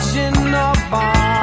In the bar.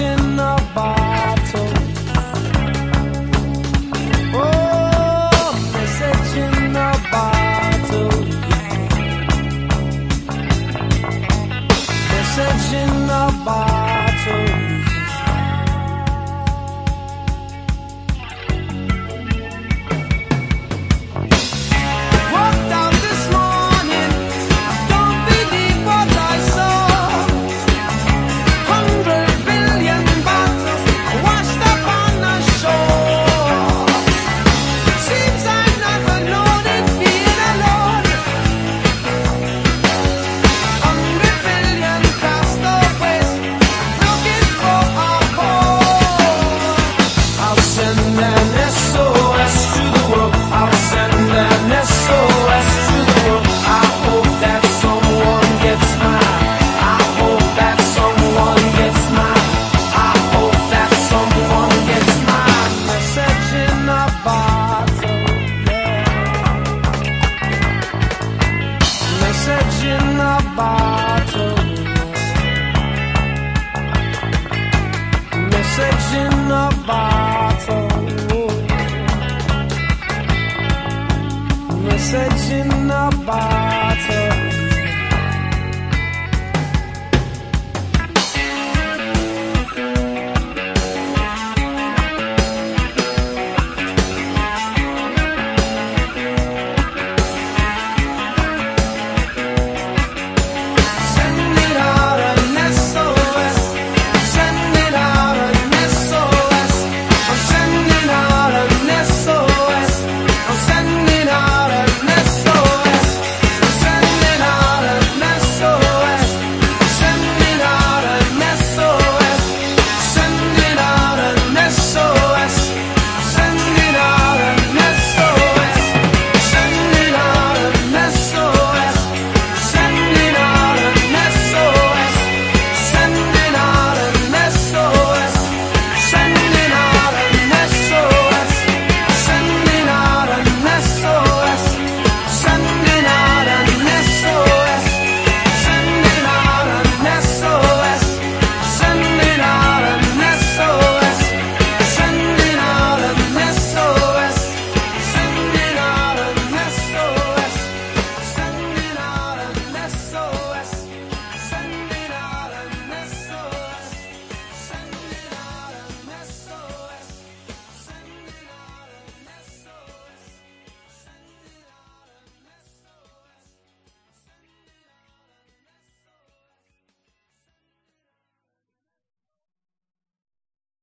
in a bar. message in a bottle